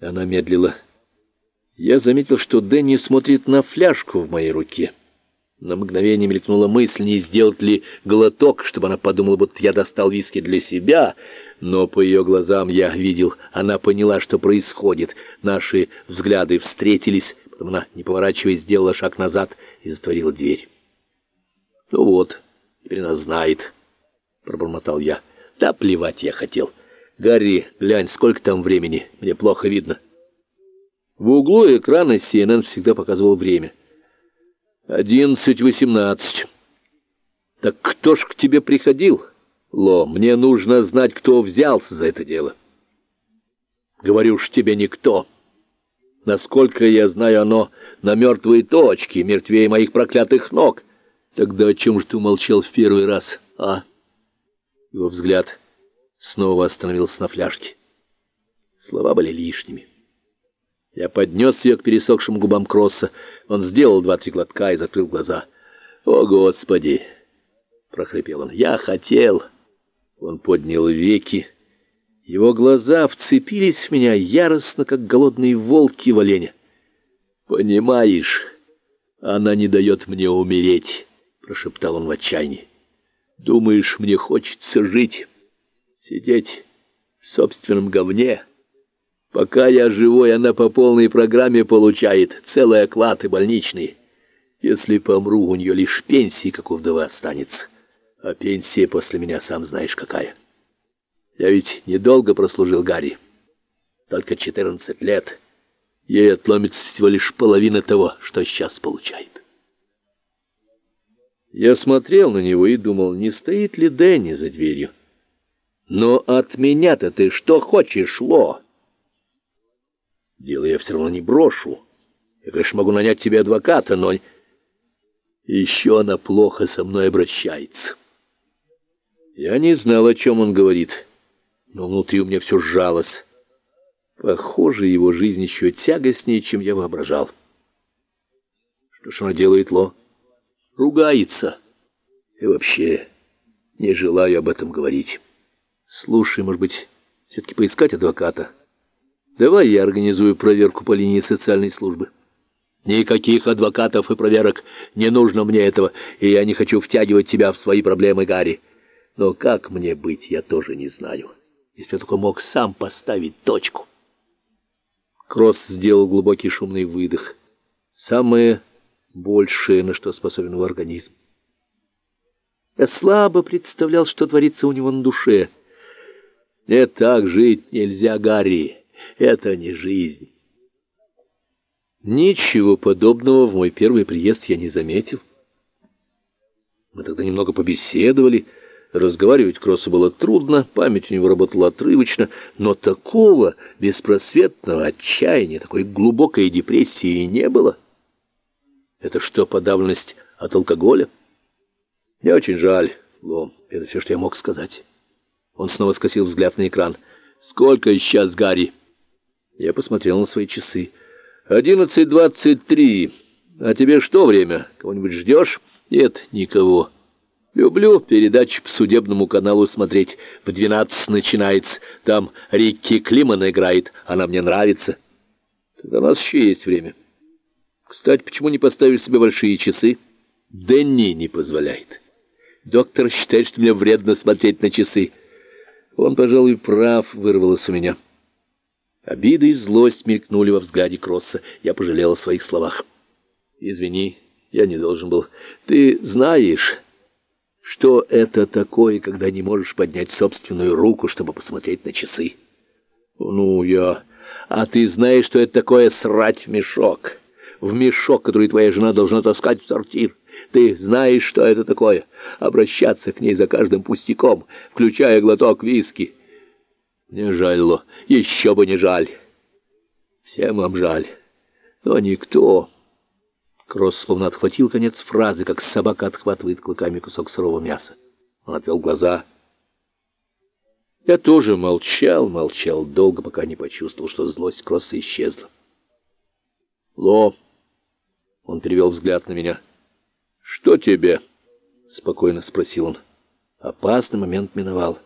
Она медлила. Я заметил, что Дэнни смотрит на фляжку в моей руке. На мгновение мелькнула мысль, не сделать ли глоток, чтобы она подумала, будто я достал виски для себя, но по ее глазам я видел, она поняла, что происходит. Наши взгляды встретились, потом она, не поворачиваясь, сделала шаг назад и затворила дверь. «Ну вот, теперь она знает», — пробормотал я. «Да плевать я хотел. Гарри, глянь, сколько там времени, мне плохо видно». В углу экрана CNN всегда показывал время. «Одиннадцать восемнадцать». «Так кто ж к тебе приходил?» Ло, мне нужно знать, кто взялся за это дело. Говорю ж тебе никто. Насколько я знаю, оно на мертвой точке, мертвее моих проклятых ног. Тогда о чем же ты умолчал в первый раз, а? Его взгляд снова остановился на фляжке. Слова были лишними. Я поднес ее к пересохшим губам Кросса. Он сделал два-три глотка и закрыл глаза. «О, Господи!» — прохрипел он. «Я хотел...» Он поднял веки. Его глаза вцепились в меня яростно, как голодные волки в оленя. «Понимаешь, она не дает мне умереть», — прошептал он в отчаянии. «Думаешь, мне хочется жить, сидеть в собственном говне? Пока я живой, она по полной программе получает целый оклад и больничные. Если помру, у нее лишь пенсии, как у вдовы, останется». А пенсия после меня сам знаешь какая. Я ведь недолго прослужил Гарри. Только четырнадцать лет. Ей отломится всего лишь половина того, что сейчас получает. Я смотрел на него и думал, не стоит ли Дэнни за дверью. Но от меня-то ты что хочешь, Ло? Дело я все равно не брошу. Я, конечно, могу нанять тебе адвоката, но... Еще она плохо со мной обращается. Я не знал, о чем он говорит, но внутри у меня все сжалось. Похоже, его жизнь еще тягостнее, чем я воображал. Что ж она делает, Ло? Ругается. И вообще, не желаю об этом говорить. Слушай, может быть, все-таки поискать адвоката? Давай я организую проверку по линии социальной службы. Никаких адвокатов и проверок. Не нужно мне этого, и я не хочу втягивать тебя в свои проблемы, Гарри. Но как мне быть, я тоже не знаю. Если я только мог сам поставить точку. Кросс сделал глубокий шумный выдох. Самое большее, на что способен его организм. Я слабо представлял, что творится у него на душе. Нет, так жить нельзя, Гарри. Это не жизнь. Ничего подобного в мой первый приезд я не заметил. Мы тогда немного побеседовали, Разговаривать Кроссу было трудно, память у него работала отрывочно, но такого беспросветного отчаяния, такой глубокой депрессии не было. Это что, подавленность от алкоголя? Мне очень жаль, Лом, это все, что я мог сказать. Он снова скосил взгляд на экран. «Сколько сейчас, Гарри?» Я посмотрел на свои часы. «Одиннадцать двадцать три. А тебе что время? Кого-нибудь ждешь?» «Нет, никого». Люблю передачи по судебному каналу смотреть. В двенадцать начинается. Там Рикки Климан играет. Она мне нравится. Тогда у нас еще есть время. Кстати, почему не поставишь себе большие часы? Дэнни не позволяет. Доктор считает, что мне вредно смотреть на часы. Он, пожалуй, прав, вырвалось у меня. Обида и злость мелькнули во взгляде Кросса. Я пожалел о своих словах. Извини, я не должен был. Ты знаешь... Что это такое, когда не можешь поднять собственную руку, чтобы посмотреть на часы? Ну, я... А ты знаешь, что это такое срать в мешок? В мешок, который твоя жена должна таскать в сортир. Ты знаешь, что это такое? Обращаться к ней за каждым пустяком, включая глоток виски. Не жаль, Ло, еще бы не жаль. Всем вам жаль. Но никто... Кросс словно отхватил конец фразы, как собака отхватывает клыками кусок сырого мяса. Он отвел глаза. Я тоже молчал, молчал долго, пока не почувствовал, что злость Кросса исчезла. «Ло!» Он перевел взгляд на меня. «Что тебе?» — спокойно спросил он. Опасный момент миновал.